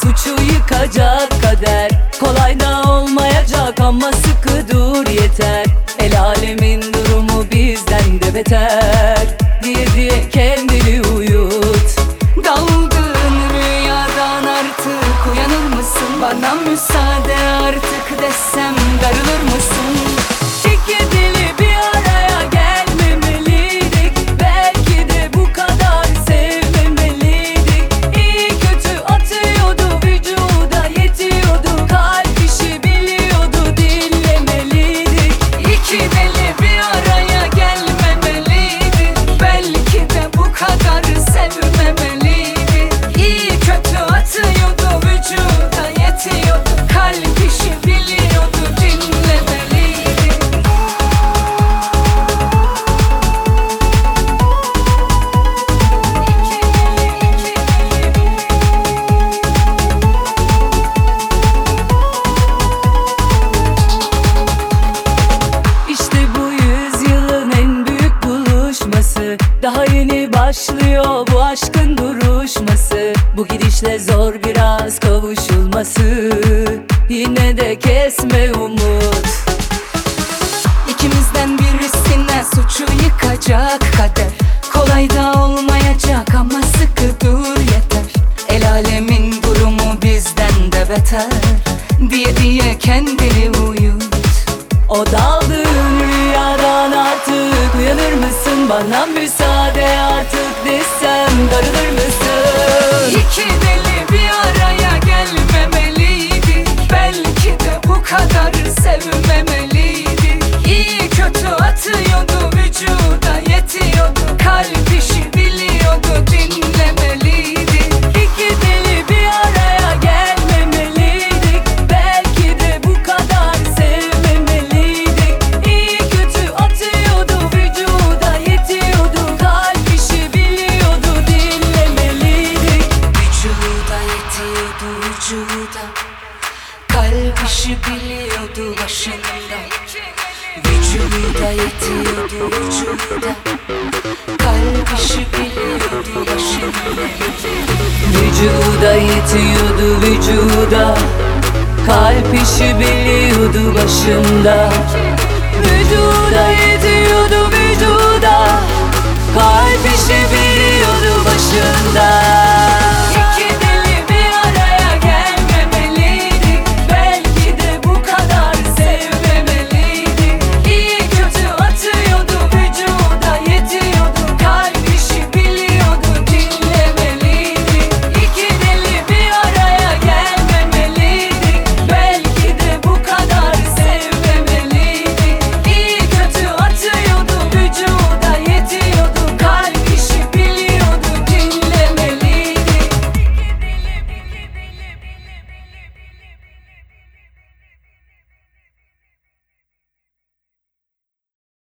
Suçu yıkacak kader. Kolay da olmayacak ama sıkı dur yeter. El alemin durumu bizden de beter. Diye diye kendini uyut. Dalgın rüyadan artık uyanır mısın? Bana müsaade artık desem Daha yeni başlıyor bu aşkın duruşması. Bu gidişle zor biraz kavuşulması. Yine de kesme umut. İkimizden birisine suçu yıkacak kader. Kolay da olmayacak ama sıkı dur yeter. El alemin durumu bizden de beter. Diye diye kendini uyut. O daldığın rüyadan artık uyanır mısın? Bana müsaade kadar başında Vücuda yetiyordu vücuda Kalp işi biliyordu başında Vücuda yetiyordu vücuda. Kalp işi biliyordu başında. Vücuda